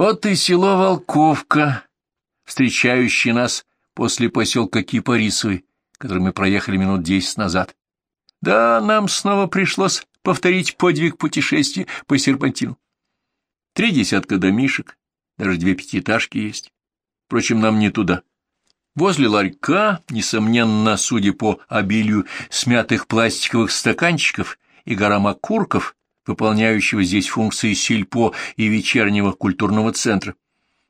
Вот и село Волковка, встречающее нас после поселка Кипарисовой, который мы проехали минут десять назад. Да, нам снова пришлось повторить подвиг путешествия по серпантину. Три десятка домишек, даже две пятиэтажки есть. Впрочем, нам не туда. Возле ларька, несомненно, судя по обилию смятых пластиковых стаканчиков и горам окурков, выполняющего здесь функции сельпо и вечернего культурного центра,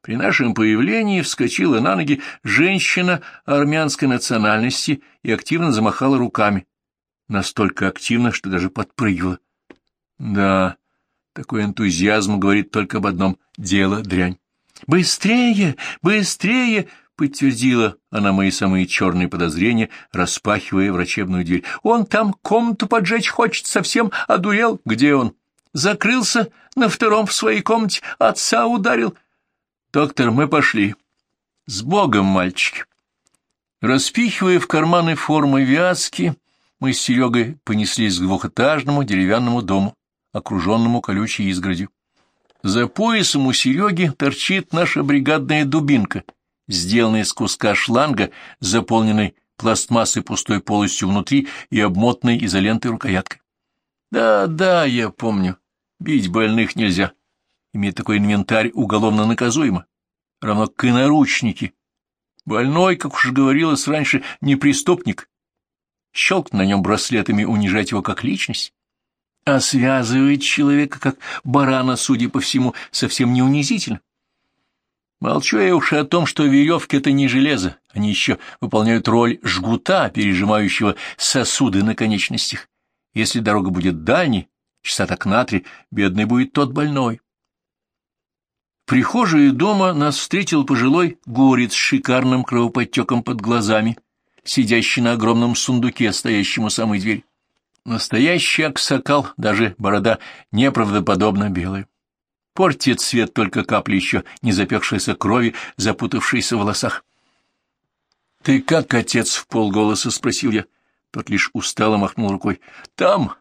при нашем появлении вскочила на ноги женщина армянской национальности и активно замахала руками. Настолько активно, что даже подпрыгивала. Да, такой энтузиазм говорит только об одном — дело дрянь. «Быстрее! Быстрее!» — подтвердила она мои самые черные подозрения, распахивая врачебную дверь. «Он там комнату поджечь хочет, совсем одурел. Где он?» «Закрылся на втором в своей комнате, отца ударил». «Доктор, мы пошли». «С Богом, мальчики!» Распихивая в карманы формы вязки, мы с Серегой понеслись к двухэтажному деревянному дому, окруженному колючей изгородью. За поясом у Сереги торчит наша бригадная дубинка, сделанная из куска шланга, заполненной пластмассой пустой полостью внутри и обмотанной изолентой рукояткой. Да, да, я помню, бить больных нельзя. Иметь такой инвентарь уголовно наказуемо, равно как и наручники. Больной, как уж говорилось раньше, не преступник. Щелкнуть на нем браслетами, унижать его как личность а связывает человека, как барана, судя по всему, совсем не унизительно. Молчу я уж о том, что веревки — это не железо, они еще выполняют роль жгута, пережимающего сосуды на конечностях. Если дорога будет дальней, часа так на три, бедный будет тот больной. В прихожей дома нас встретил пожилой горец с шикарным кровоподтеком под глазами, сидящий на огромном сундуке, стоящем у самой двери. Настоящий аксакал, даже борода неправдоподобно белая. Портит цвет только капли еще не запекшейся крови, запутавшейся в волосах. — Ты как, отец? — в полголоса спросил я. Тот лишь устало махнул рукой. — Там,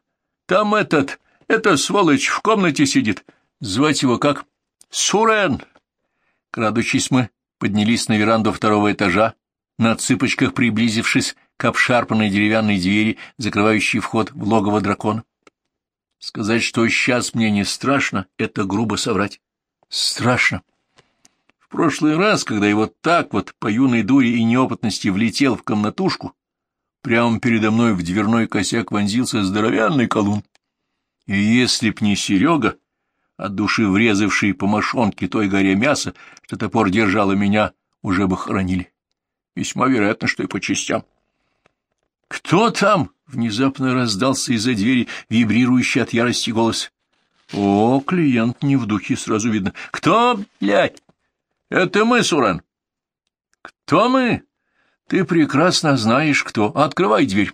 там этот, эта сволочь в комнате сидит. Звать его как? — Сурен! Крадучись мы поднялись на веранду второго этажа, на цыпочках приблизившись к обшарпанной деревянной двери, закрывающей вход в логово дракона. Сказать, что сейчас мне не страшно, это грубо соврать. Страшно. В прошлый раз, когда я вот так вот по юной дуре и неопытности влетел в комнатушку, прямо передо мной в дверной косяк вонзился здоровянный колун. И если б не Серега, от души врезавший по мошонке той горе мяса, что топор держало меня, уже бы хоронили. Весьма вероятно, что и по частям. «Кто там?» — внезапно раздался из-за двери вибрирующий от ярости голос. «О, клиент не в духе, сразу видно. Кто, блядь? Это мы, Суран». «Кто мы? Ты прекрасно знаешь, кто. Открывай дверь».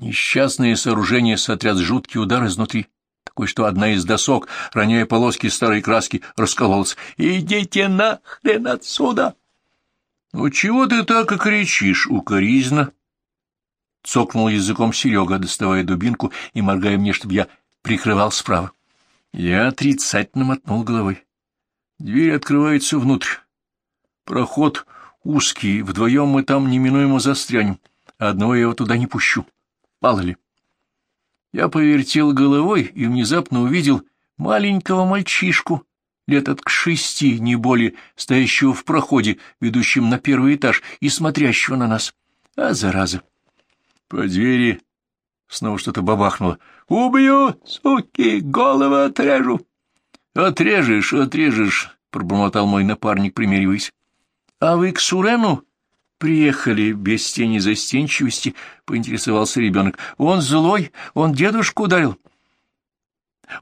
Несчастное сооружение сотряс жуткий удар изнутри, такой, что одна из досок, роняя полоски старой краски, раскололась. «Идите нахрен отсюда!» «Ну чего ты так и кричишь?» — укоризно — цокнул языком Серега, доставая дубинку и моргая мне, чтобы я прикрывал справа. Я отрицательно мотнул головой. Дверь открывается внутрь. Проход узкий, вдвоем мы там неминуемо застрянем, одного я его туда не пущу. Мало ли. Я повертел головой и внезапно увидел маленького мальчишку, лет от к шести, не более, стоящего в проходе, ведущем на первый этаж и смотрящего на нас. А, зараза! По двери снова что-то бабахнуло. «Убью, суки, голову отрежу!» «Отрежешь, отрежешь!» — пробормотал мой напарник, примериваясь. «А вы к Сурену приехали?» — без тени застенчивости поинтересовался ребенок. «Он злой, он дедушку ударил».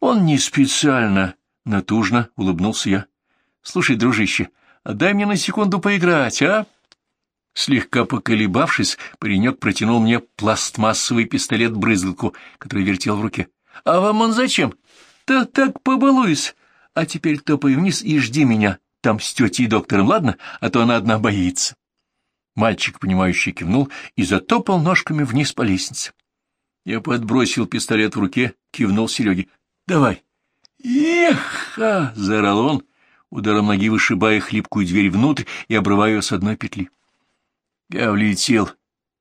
«Он не специально», — натужно улыбнулся я. «Слушай, дружище, а дай мне на секунду поиграть, а?» Слегка поколебавшись, паренек протянул мне пластмассовый пистолет-брызгалку, который вертел в руке. — А вам он зачем? — Да так побалуюсь. А теперь топай вниз и жди меня там с тетей и доктором, ладно? А то она одна боится. Мальчик, понимающий, кивнул и затопал ножками вниз по лестнице. Я подбросил пистолет в руке, кивнул Сереге. — Давай. — Еха! — заорал он, ударом ноги вышибая хлипкую дверь внутрь и обрывая ее с одной петли. Я влетел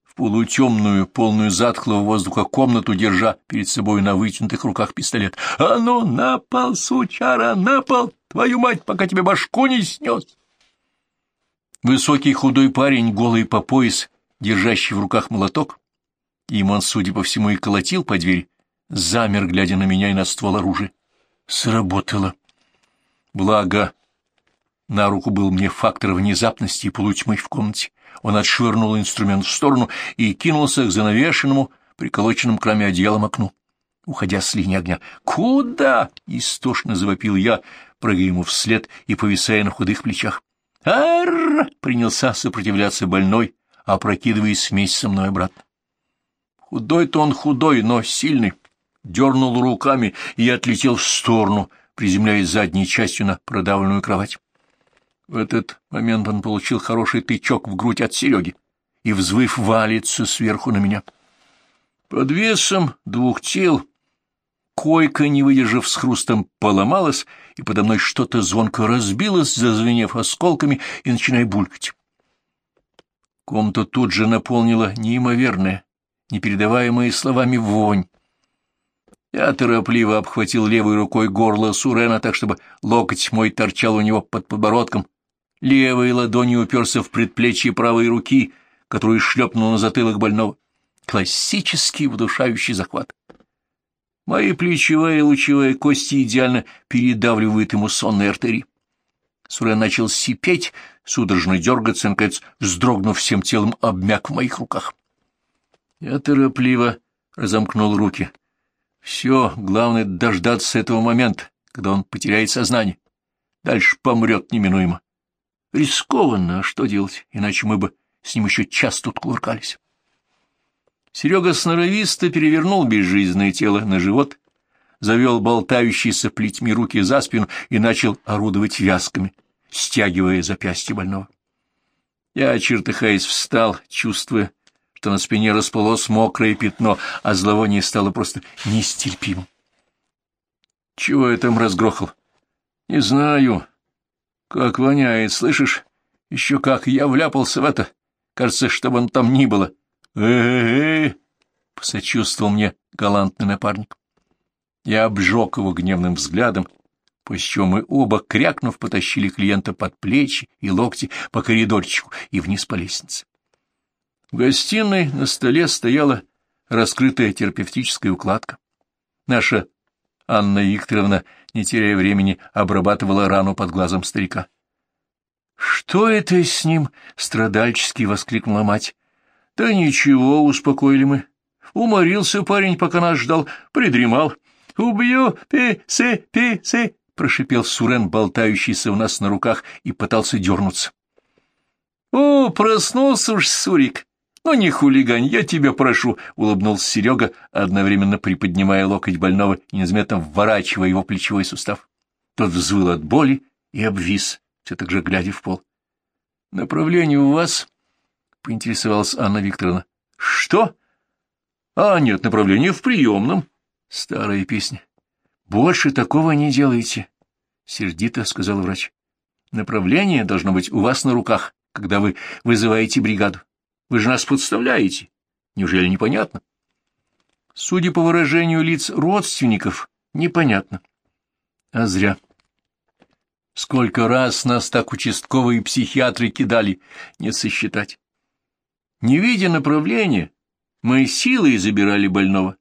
в полутемную, полную затхлого воздуха комнату, держа перед собой на вытянутых руках пистолет. «А ну, на пол, сучара, на пол! Твою мать, пока тебе башку не снес!» Высокий худой парень, голый по пояс, держащий в руках молоток, им он, судя по всему, и колотил по двери, замер, глядя на меня и на ствол оружия. Сработало. Благо, на руку был мне фактор внезапности и полутьмы в комнате. Он отшвырнул инструмент в сторону и кинулся к занавешенному, приколоченным к раме одеялом окну, уходя с линии огня. «Куда?» — истошно завопил я, прыгая ему вслед и повисая на худых плечах. «Арр!» — принялся сопротивляться больной, опрокидываясь вместе со мной обратно. Худой-то он худой, но сильный. Дернул руками и отлетел в сторону, приземляясь задней частью на продавленную кровать. В этот момент он получил хороший тычок в грудь от Сереги и, взвыв, валится сверху на меня. Под весом двух тел койка, не выдержав с хрустом, поломалась, и подо мной что-то звонко разбилось, зазвенев осколками и начиная булькать. Комнату тут же наполнила неимоверная, непередаваемая словами вонь. Я торопливо обхватил левой рукой горло Сурена так, чтобы локоть мой торчал у него под подбородком. Левой ладонью уперся в предплечье правой руки, которую шлепнул на затылок больного. Классический удушающий захват. Мои плечевая и лучевая кости идеально передавливают ему сонные артерии. Сурен начал сипеть, судорожно дергаться, наконец, вздрогнув всем телом, обмяк в моих руках. Я торопливо разомкнул руки. Все, главное — дождаться этого момента, когда он потеряет сознание. Дальше помрет неминуемо. Рискованно, а что делать, иначе мы бы с ним еще час тут кувыркались. Серега сноровисто перевернул безжизненное тело на живот, завел болтающиеся плетьми руки за спину и начал орудовать вязками, стягивая запястье больного. Я, чертыхаясь, встал, чувствуя, что на спине расплылось мокрое пятно, а зловоние стало просто нестерпимым. Чего я там разгрохал? Не знаю. Как воняет, слышишь? Еще как я вляпался в это. Кажется, чтобы он там ни было. э посочувствовал мне галантный напарник. Я обжег его гневным взглядом, после чего мы оба, крякнув, потащили клиента под плечи и локти по коридорчику и вниз по лестнице. В гостиной на столе стояла раскрытая терапевтическая укладка. Наша Анна Викторовна, не теряя времени, обрабатывала рану под глазом старика. — Что это с ним? — страдальчески воскликнула мать. — Да ничего, — успокоили мы. Уморился парень, пока нас ждал, придремал. — Убью, пи-сы, пи-сы, — прошипел Сурен, болтающийся у нас на руках, и пытался дернуться. — О, проснулся уж Сурик! «Ну, не хулигань, я тебя прошу», — улыбнулся Серега, одновременно приподнимая локоть больного и незаметно вворачивая его плечевой сустав. Тот взвыл от боли и обвис, все так же глядя в пол. «Направление у вас?» — поинтересовалась Анна Викторовна. «Что?» «А, нет, направление в приемном». Старая песня. «Больше такого не делайте», — сердито сказал врач. «Направление должно быть у вас на руках, когда вы вызываете бригаду. Вы же нас подставляете. Неужели непонятно? Судя по выражению лиц родственников, непонятно. А зря. Сколько раз нас так участковые психиатры кидали, не сосчитать. Не видя направления, мы силой забирали больного,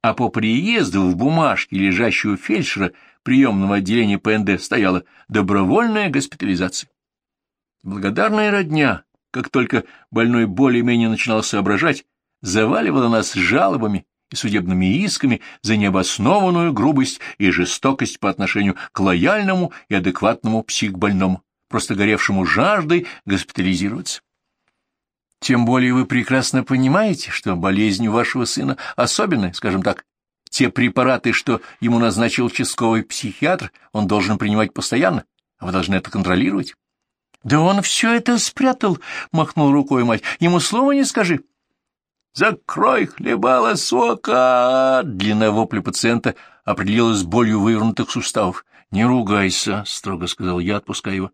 а по приезду в бумажке, лежащую у фельдшера приемного отделения ПНД, стояла добровольная госпитализация. Благодарная родня как только больной более-менее начинал соображать, заваливала нас жалобами и судебными исками за необоснованную грубость и жестокость по отношению к лояльному и адекватному психбольному, просто горевшему жаждой госпитализироваться. Тем более вы прекрасно понимаете, что болезнь у вашего сына особенная, скажем так, те препараты, что ему назначил участковый психиатр, он должен принимать постоянно, а вы должны это контролировать. — Да он все это спрятал, — махнул рукой мать. — Ему слова не скажи. — Закрой хлебало сока! Длина вопля пациента определилась болью вывернутых суставов. Не ругайся, — строго сказал я, отпуская его.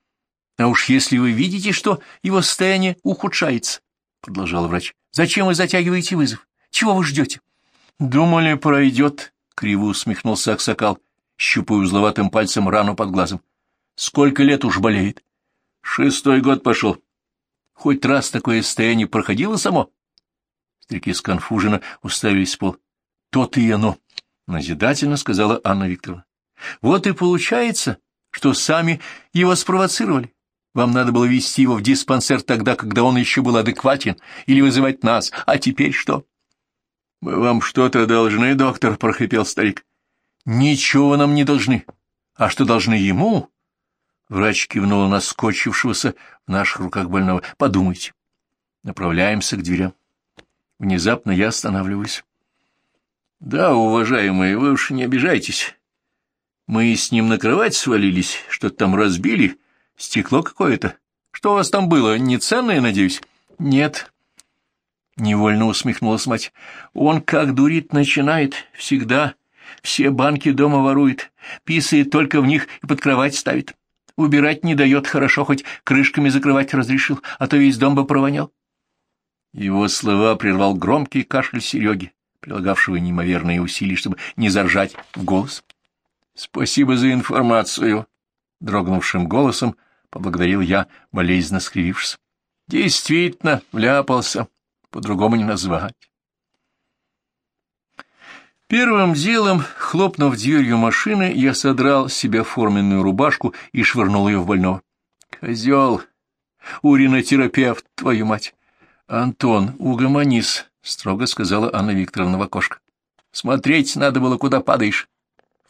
— А уж если вы видите, что его состояние ухудшается, — продолжал врач, — зачем вы затягиваете вызов? Чего вы ждете? — Думали, пройдет, — криво усмехнулся Аксакал, щупая узловатым пальцем рану под глазом. — Сколько лет уж болеет? — Шестой год пошел. — Хоть раз такое состояние проходило само? Старики сконфуженно уставились в пол. — То-то и оно, — назидательно сказала Анна Викторовна. Вот и получается, что сами его спровоцировали. Вам надо было вести его в диспансер тогда, когда он еще был адекватен, или вызывать нас. А теперь что? — Мы вам что-то должны, доктор, — прохрипел старик. — Ничего нам не должны. А что должны ему? Врач кивнул на скотчившегося в наших руках больного. — Подумайте. Направляемся к дверям. Внезапно я останавливаюсь. — Да, уважаемые, вы уж не обижайтесь. Мы с ним на кровать свалились, что-то там разбили, стекло какое-то. Что у вас там было, не ценное, надеюсь? Нет. Невольно усмехнулась мать. Он как дурит начинает, всегда. Все банки дома ворует, писает только в них и под кровать ставит. Убирать не дает, хорошо, хоть крышками закрывать разрешил, а то весь дом бы провонял. Его слова прервал громкий кашель Сереги, прилагавшего неимоверные усилия, чтобы не заржать в голос. — Спасибо за информацию, — дрогнувшим голосом поблагодарил я, болезненно скривившись. — Действительно, вляпался, по-другому не назвать. Первым делом, хлопнув дверью машины, я содрал с себя форменную рубашку и швырнул ее в больного. — Козел! Уринотерапевт, твою мать! — Антон, угомонись, — строго сказала Анна Викторовна в окошко. — Смотреть надо было, куда падаешь.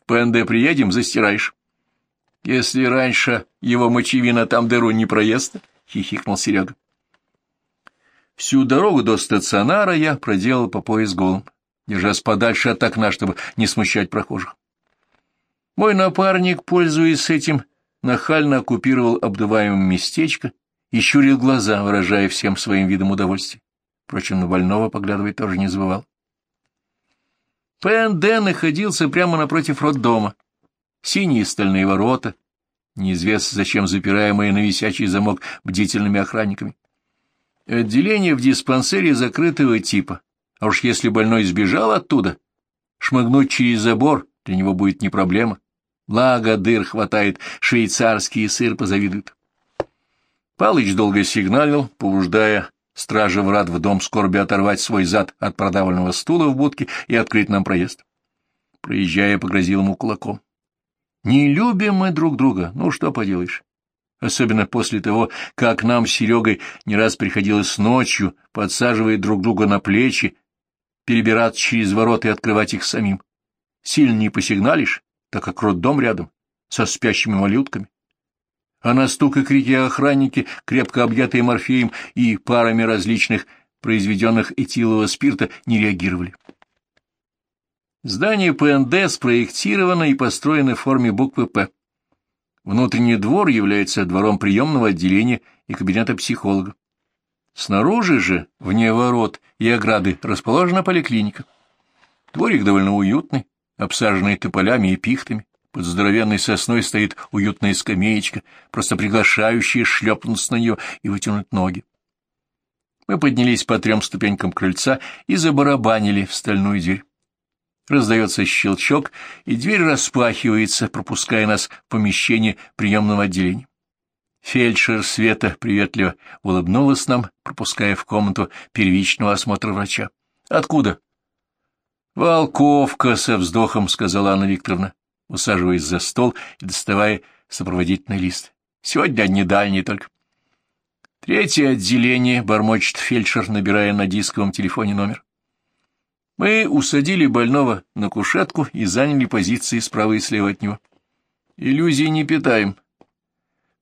ПНД приедем, застираешь. — Если раньше его мочевина там дыру не проест, — хихикнул Серега. Всю дорогу до стационара я проделал по пояс голым, держась подальше от окна, чтобы не смущать прохожих. Мой напарник, пользуясь этим, нахально оккупировал обдуваемое местечко и щурил глаза, выражая всем своим видом удовольствие. Впрочем, на больного поглядывать тоже не забывал. ПНД находился прямо напротив роддома. Синие стальные ворота, неизвестно зачем запираемые на висячий замок бдительными охранниками. Отделение в диспансере закрытого типа, а уж если больной сбежал оттуда, шмыгнуть через забор для него будет не проблема. Благо дыр хватает, швейцарский сыр позавидует. Палыч долго сигналил, побуждая Стража врат в дом скорби оторвать свой зад от продавленного стула в будке и открыть нам проезд. Проезжая, погрозил ему кулаком. Не любим мы друг друга, ну что поделаешь. Особенно после того, как нам с Серегой не раз приходилось ночью, подсаживая друг друга на плечи, перебираться через ворота и открывать их самим. Сильно не посигналишь, так как роддом рядом, со спящими малютками а на стук и крики охранники, крепко объятые морфеем и парами различных произведенных этилового спирта, не реагировали. Здание ПНД спроектировано и построено в форме буквы «П». Внутренний двор является двором приемного отделения и кабинета психолога. Снаружи же, вне ворот и ограды, расположена поликлиника. Дворик довольно уютный, обсаженный тополями и пихтами. Под здоровенной сосной стоит уютная скамеечка, просто приглашающая шлепнуться на нее и вытянуть ноги. Мы поднялись по трем ступенькам крыльца и забарабанили в стальную дверь. Раздается щелчок, и дверь распахивается, пропуская нас в помещение приемного отделения. Фельдшер Света приветливо улыбнулась нам, пропуская в комнату первичного осмотра врача. — Откуда? — Волковка, — со вздохом сказала Анна Викторовна усаживаясь за стол и доставая сопроводительный лист. Сегодня одни дальние только. Третье отделение, бормочет фельдшер, набирая на дисковом телефоне номер. Мы усадили больного на кушетку и заняли позиции справа и слева от него. Иллюзий не питаем.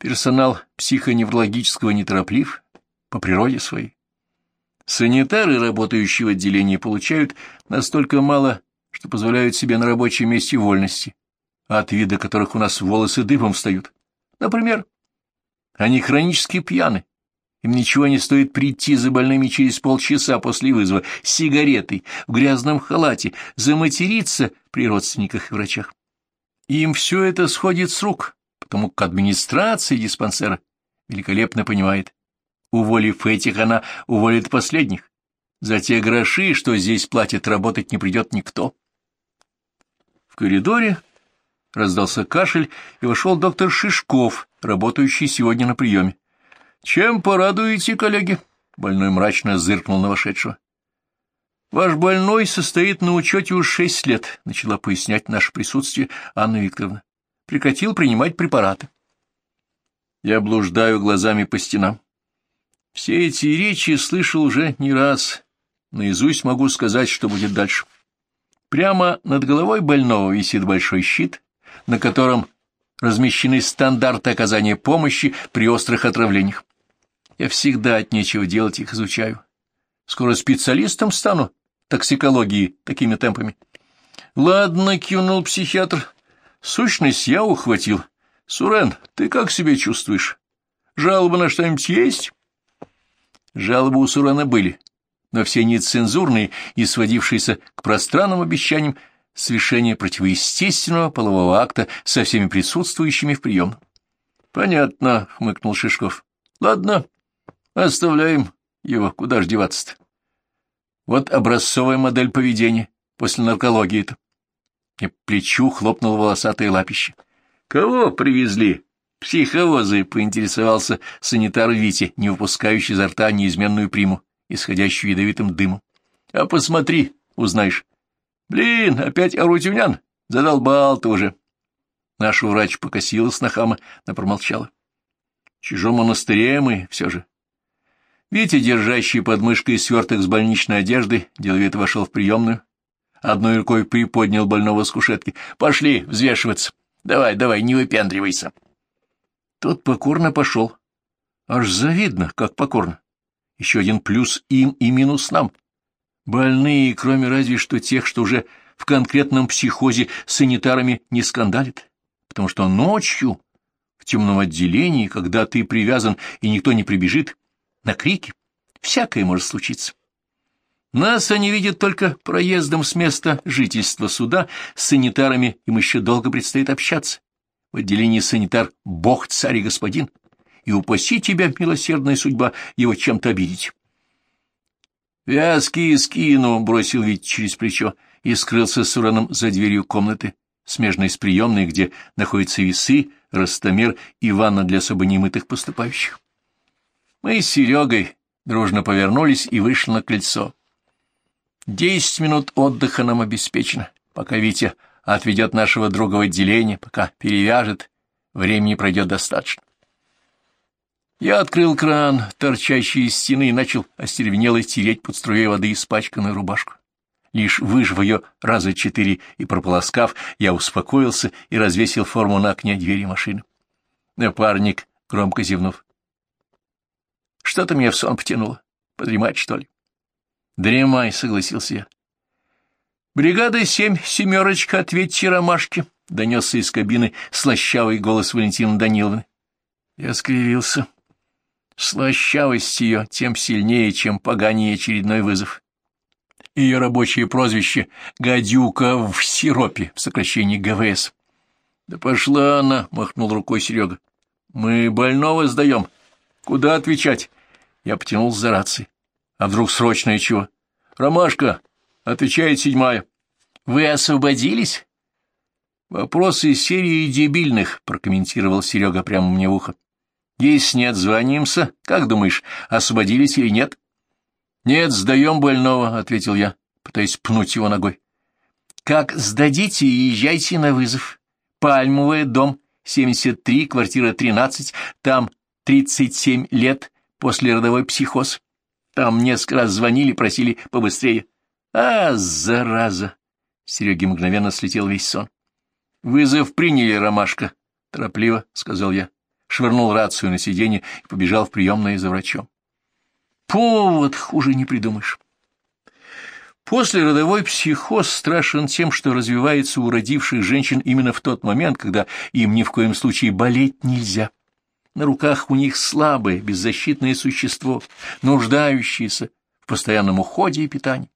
Персонал психоневрологического нетороплив по природе своей. Санитары, работающие в отделении, получают настолько мало, что позволяют себе на рабочем месте вольности, от вида которых у нас волосы дыбом встают. Например, они хронически пьяны. Им ничего не стоит прийти за больными через полчаса после вызова с сигаретой, в грязном халате, заматериться при родственниках и врачах. Им все это сходит с рук, потому как администрация диспансера великолепно понимает. Уволив этих, она уволит последних. За те гроши, что здесь платят, работать не придет никто. В коридоре раздался кашель, и вошел доктор Шишков, работающий сегодня на приеме. — Чем порадуете, коллеги? — больной мрачно зыркнул на вошедшего. — Ваш больной состоит на учете уже шесть лет, — начала пояснять наше присутствие Анна Викторовна. Прекратил принимать препараты. Я блуждаю глазами по стенам. Все эти речи слышал уже не раз. Наизусть могу сказать, что будет дальше. Прямо над головой больного висит большой щит, на котором размещены стандарты оказания помощи при острых отравлениях. Я всегда от нечего делать их изучаю. Скоро специалистом стану токсикологии такими темпами. Ладно, кивнул психиатр. Сущность я ухватил. Сурен, ты как себя чувствуешь? Жалобы на что-нибудь есть? Жалобы у Сурена были, но все нецензурные и сводившиеся к пространным обещаниям совершения противоестественного полового акта со всеми присутствующими в прием. — Понятно, — хмыкнул Шишков. — Ладно, оставляем его, куда ж деваться-то. Вот образцовая модель поведения после наркологии-то. И плечу хлопнул волосатое лапище. — Кого привезли? Психовозы, — поинтересовался санитар Витя, не выпускающий изо рта неизменную приму, исходящую ядовитым дымом. — А посмотри, узнаешь. Блин, опять Арутюнян? Задолбал ты уже. Наш врач покосилась на хама, но промолчала. В чужом монастыре мы все же. Витя, держащий под мышкой сверток с больничной одеждой, деловито вошел в приемную. Одной рукой приподнял больного с кушетки. «Пошли взвешиваться. Давай, давай, не выпендривайся». Тот покорно пошел. Аж завидно, как покорно. Еще один плюс им и минус нам. Больные, кроме разве что тех, что уже в конкретном психозе санитарами не скандалит, потому что ночью в темном отделении, когда ты привязан и никто не прибежит, на крики, всякое может случиться. Нас они видят только проездом с места жительства суда, с санитарами им еще долго предстоит общаться. В отделении санитар — бог, царь и господин, и упаси тебя, милосердная судьба, его чем-то обидеть. «Вязки скину», — бросил Вить через плечо и скрылся с Ураном за дверью комнаты, смежной с приемной, где находятся весы, ростомер и ванна для особо немытых поступающих. Мы с Серегой дружно повернулись и вышли на крыльцо. Десять минут отдыха нам обеспечено, пока Витя отведет нашего друга в отделение, пока перевяжет, времени пройдет достаточно. Я открыл кран, торчащий из стены, и начал остервенело тереть под струей воды испачканную рубашку. Лишь выжив ее раза четыре и прополоскав, я успокоился и развесил форму на окне двери машины. Напарник, громко зевнув. Что-то меня в сон потянуло. Подремать, что ли? Дремай, согласился я. Бригада семь, семерочка, ответьте ромашки, донесся из кабины слащавый голос Валентины Даниловны. Я скривился. Слащавость ее тем сильнее, чем поганее очередной вызов. Ее рабочее прозвище — «Гадюка в сиропе» в сокращении ГВС. — Да пошла она, — махнул рукой Серега. — Мы больного сдаем. Куда отвечать? Я потянул за рацией. А вдруг срочное чего? — Ромашка, — отвечает седьмая. — Вы освободились? — Вопросы из серии дебильных, — прокомментировал Серега прямо мне в ухо. Если не отзвонимся, как думаешь, освободились или нет? — Нет, сдаем больного, — ответил я, пытаясь пнуть его ногой. — Как сдадите, езжайте на вызов. Пальмовый дом, 73, квартира 13, там 37 лет, после родовой психоз. Там несколько раз звонили, просили побыстрее. А, зараза! Сереге мгновенно слетел весь сон. — Вызов приняли, Ромашка, — торопливо сказал я швырнул рацию на сиденье и побежал в приемное за врачом. Повод хуже не придумаешь. После родовой психоз страшен тем, что развивается у родивших женщин именно в тот момент, когда им ни в коем случае болеть нельзя. На руках у них слабое, беззащитное существо, нуждающееся в постоянном уходе и питании.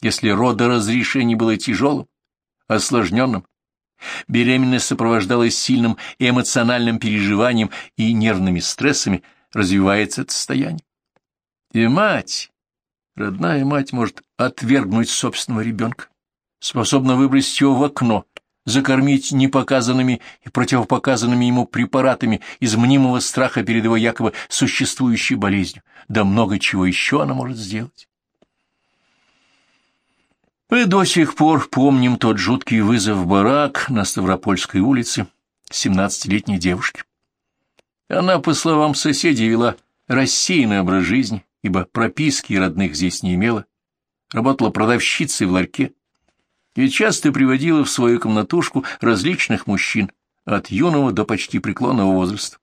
Если родоразрешение было тяжелым, осложненным, Беременность сопровождалась сильным эмоциональным переживанием и нервными стрессами, развивается это состояние. И мать, родная мать, может отвергнуть собственного ребенка, способна выбросить его в окно, закормить непоказанными и противопоказанными ему препаратами из мнимого страха перед его якобы существующей болезнью. Да много чего еще она может сделать. Мы до сих пор помним тот жуткий вызов в барак на Ставропольской улице семнадцатилетней девушки. Она, по словам соседей, вела рассеянный образ жизни, ибо прописки родных здесь не имела, работала продавщицей в ларьке и часто приводила в свою комнатушку различных мужчин, от юного до почти преклонного возраста.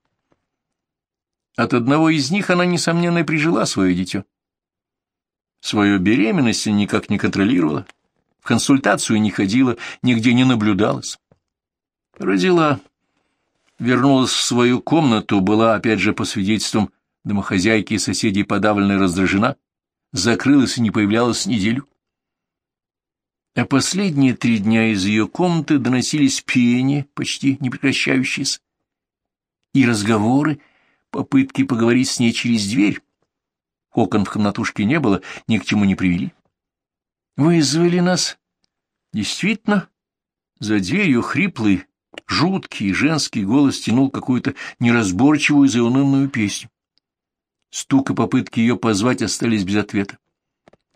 От одного из них она, несомненно, прижила свое дитя. Свою беременность никак не контролировала, в консультацию не ходила, нигде не наблюдалась. Родила, вернулась в свою комнату, была, опять же, по свидетельствам домохозяйки и соседей подавлена и раздражена, закрылась и не появлялась неделю. А последние три дня из ее комнаты доносились пение, почти не прекращающиеся, и разговоры, попытки поговорить с ней через дверь, Окон в комнатушке не было, ни к чему не привели. Вызвали нас. Действительно, за дверью хриплый, жуткий женский голос тянул какую-то неразборчивую заунывную песню. Стук и попытки ее позвать остались без ответа.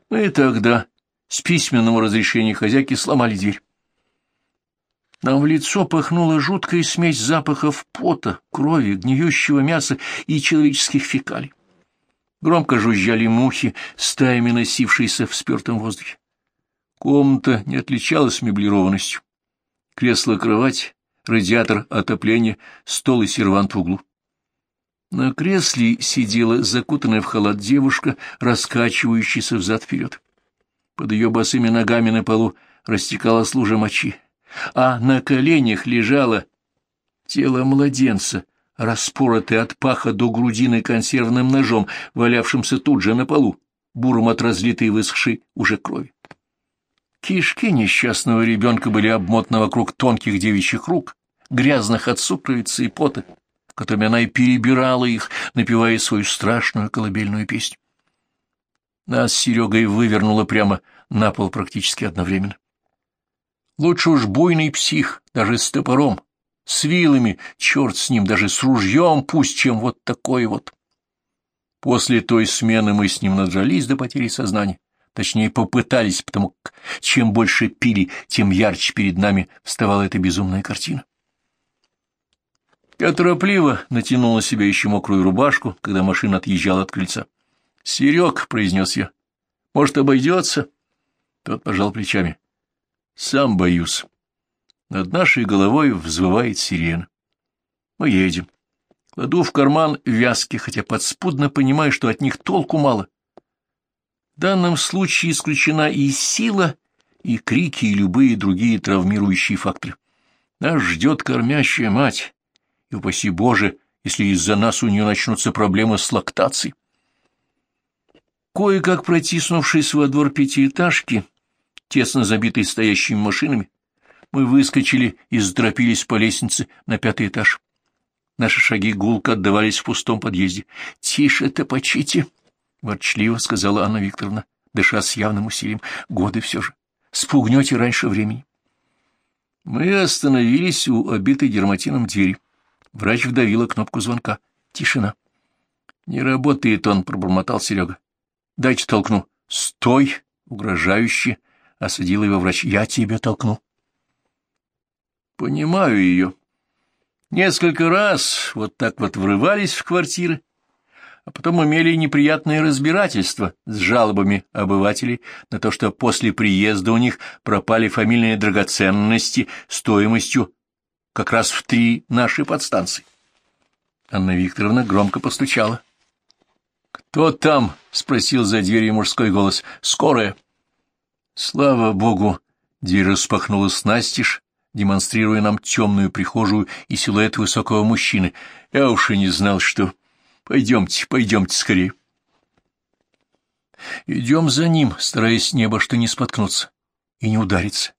Ну и тогда с письменного разрешения хозяйки сломали дверь. Нам в лицо пахнула жуткая смесь запахов пота, крови, гниющего мяса и человеческих фекалий. Громко жужжали мухи, стаями носившиеся в спертом воздухе. Комната не отличалась меблированностью. Кресло-кровать, радиатор отопления, стол и сервант в углу. На кресле сидела закутанная в халат девушка, раскачивающаяся взад-вперед. Под ее босыми ногами на полу растекалась лужа мочи, а на коленях лежало тело младенца, распоротый от паха до грудины консервным ножом, валявшимся тут же на полу, буром от разлитой высохшей уже крови. Кишки несчастного ребенка были обмотаны вокруг тонких девичьих рук, грязных от сукровицы и пота, которыми она и перебирала их, напевая свою страшную колыбельную песню. Нас с Серегой вывернуло прямо на пол практически одновременно. Лучше уж буйный псих, даже с топором, с вилами, черт с ним, даже с ружьем пусть, чем вот такой вот. После той смены мы с ним надрались до потери сознания, точнее попытались, потому как чем больше пили, тем ярче перед нами вставала эта безумная картина. Я торопливо натянул на еще мокрую рубашку, когда машина отъезжала от крыльца. — Серег, — произнес я, — может, обойдется? Тот пожал плечами. — Сам боюсь. Над нашей головой взвывает сирена. Мы едем. Кладу в карман вязки, хотя подспудно понимаю, что от них толку мало. В данном случае исключена и сила, и крики, и любые другие травмирующие факторы. Нас ждет кормящая мать, и, упаси Боже, если из-за нас у нее начнутся проблемы с лактацией. Кое-как протиснувшись во двор пятиэтажки, тесно забитой стоящими машинами, мы выскочили и заторопились по лестнице на пятый этаж. Наши шаги гулко отдавались в пустом подъезде. — Тише, топочите! — ворчливо сказала Анна Викторовна, дыша с явным усилием. — Годы все же. Спугнете раньше времени. Мы остановились у обитой дерматином двери. Врач вдавила кнопку звонка. Тишина. — Не работает он, — пробормотал Серега. — Дайте толкну. — Стой! — угрожающе осадил его врач. — Я тебя толкну. Понимаю ее. Несколько раз вот так вот врывались в квартиры, а потом имели неприятные разбирательства с жалобами обывателей на то, что после приезда у них пропали фамильные драгоценности стоимостью как раз в три наши подстанции. Анна Викторовна громко постучала. «Кто там?» — спросил за дверью мужской голос. «Скорая». Слава богу! Дверь распахнулась настежь, демонстрируя нам темную прихожую и силуэт высокого мужчины. Я уж и не знал, что... Пойдемте, пойдемте скорее. Идем за ним, стараясь небо что не споткнуться и не удариться.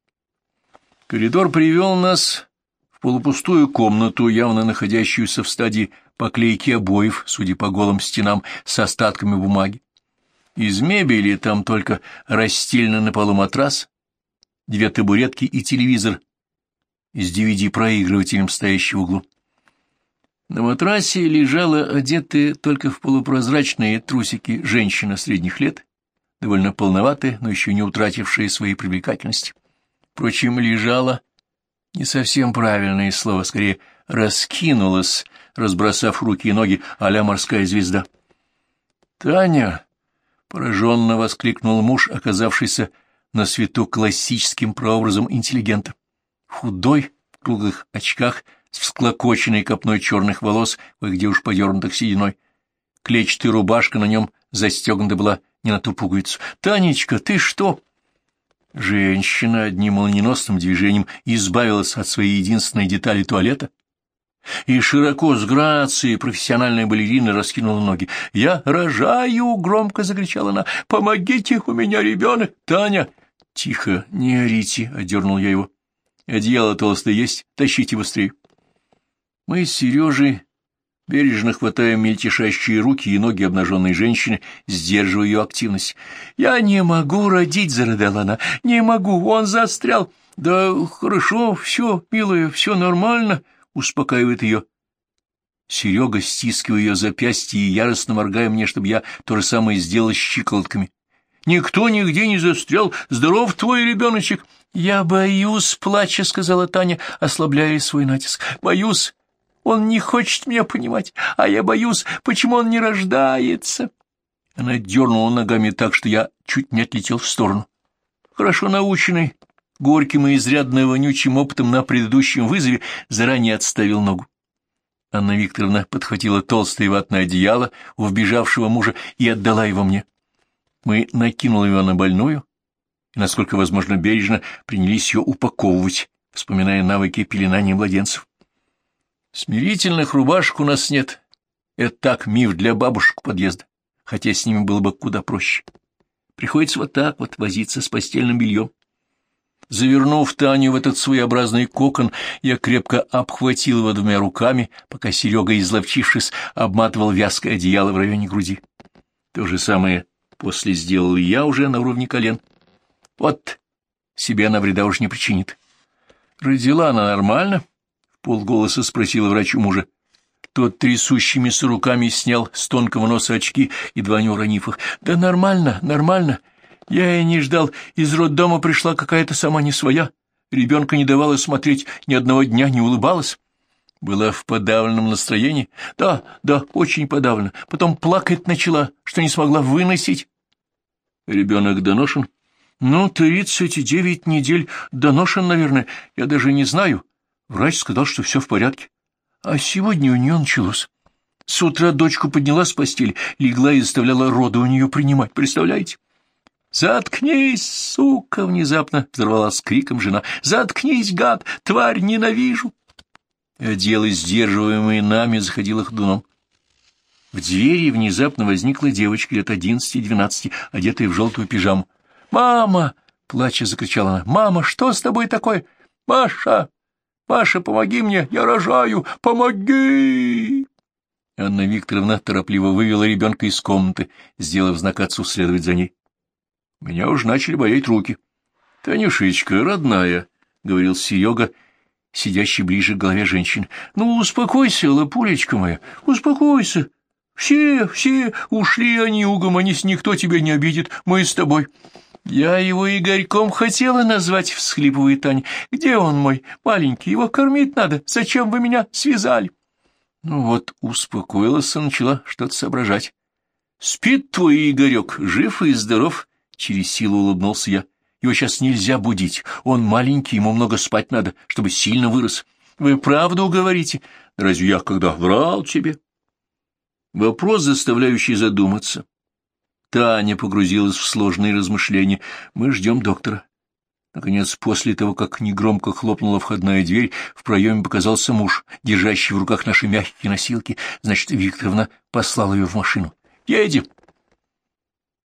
Коридор привел нас в полупустую комнату, явно находящуюся в стадии поклейки обоев, судя по голым стенам, с остатками бумаги. Из мебели там только расстеленный на полу матрас, две табуретки и телевизор с DVD-проигрывателем, стоящий в углу. На матрасе лежала одетая только в полупрозрачные трусики женщина средних лет, довольно полноватая, но еще не утратившая своей привлекательности. Впрочем, лежала не совсем правильное слово, скорее раскинулась, разбросав руки и ноги, а морская звезда. «Таня!» — пораженно воскликнул муж, оказавшийся на свету классическим прообразом интеллигента. Худой, в круглых очках, с всклокоченной копной черных волос, кое-где уж подернутых сединой. Клетчатая рубашка на нем застегнута была не на ту пуговицу. «Танечка, ты что?» Женщина одним молниеносным движением избавилась от своей единственной детали туалета и широко, с грацией профессиональная балерина раскинула ноги. «Я рожаю!» — громко закричала она. «Помогите, у меня ребенок! Таня!» «Тихо, не орите!» — одернул я его. «Одеяло толстое есть? Тащите быстрее!» Мы с Сережей бережно хватаем мельтешащие руки и ноги обнаженной женщины, сдерживая ее активность. «Я не могу родить!» — зарыдала она. «Не могу! Он застрял!» «Да хорошо, все, милая, все нормально!» — успокаивает ее. Серега, стискивая ее запястье и яростно моргая мне, чтобы я то же самое сделал с щиколотками. «Никто нигде не застрял! Здоров твой ребеночек!» «Я боюсь!» — плача, — сказала Таня, ослабляя свой натиск. «Боюсь! Он не хочет меня понимать, а я боюсь, почему он не рождается. Она дернула ногами так, что я чуть не отлетел в сторону. Хорошо наученный, горьким и изрядно вонючим опытом на предыдущем вызове, заранее отставил ногу. Анна Викторовна подхватила толстое ватное одеяло у вбежавшего мужа и отдала его мне. Мы накинули его на больную и, насколько возможно бережно, принялись ее упаковывать, вспоминая навыки пеленания младенцев. Смирительных рубашек у нас нет. Это так миф для бабушек подъезда, хотя с ними было бы куда проще. Приходится вот так вот возиться с постельным бельем. Завернув Таню в этот своеобразный кокон, я крепко обхватил его двумя руками, пока Серега, изловчившись, обматывал вязкое одеяло в районе груди. То же самое после сделал я уже на уровне колен. Вот, себе она вреда уж не причинит. Родила она нормально, — полголоса спросила врач у мужа. Тот трясущимися руками снял с тонкого носа очки, едва не уронив их. «Да нормально, нормально. Я и не ждал. Из роддома пришла какая-то сама не своя. Ребенка не давала смотреть, ни одного дня не улыбалась. Была в подавленном настроении? Да, да, очень подавлена. Потом плакать начала, что не смогла выносить. Ребенок доношен? Ну, тридцать девять недель доношен, наверное. Я даже не знаю. Врач сказал, что все в порядке. А сегодня у нее началось. С утра дочку подняла с постели, легла и заставляла роды у нее принимать, представляете? «Заткнись, сука!» — внезапно взорвалась криком жена. «Заткнись, гад! Тварь, ненавижу!» Дело, сдерживаемое нами, заходило ходуном. В двери внезапно возникла девочка лет одиннадцати-двенадцати, одетая в желтую пижаму. «Мама!» — плача закричала она. «Мама, что с тобой такое? Маша! Маша, помоги мне, я рожаю, помоги!» Анна Викторовна торопливо вывела ребенка из комнаты, сделав знак отцу следовать за ней. Меня уже начали болеть руки. — Танюшечка, родная, — говорил Серега, сидящий ближе к голове женщины. — Ну, успокойся, лапулечка моя, успокойся. Все, все ушли они, угомонись, никто тебя не обидит, мы с тобой. «Я его Игорьком хотела назвать», — всхлипывает Таня. «Где он мой, маленький? Его кормить надо. Зачем вы меня связали?» Ну вот, успокоилась и начала что-то соображать. «Спит твой Игорек, жив и здоров», — через силу улыбнулся я. «Его сейчас нельзя будить. Он маленький, ему много спать надо, чтобы сильно вырос. Вы правду говорите? Разве я когда врал тебе?» Вопрос, заставляющий задуматься. Таня погрузилась в сложные размышления. Мы ждем доктора. Наконец, после того, как негромко хлопнула входная дверь, в проеме показался муж, держащий в руках наши мягкие носилки. Значит, Викторовна послала ее в машину. «Едем!»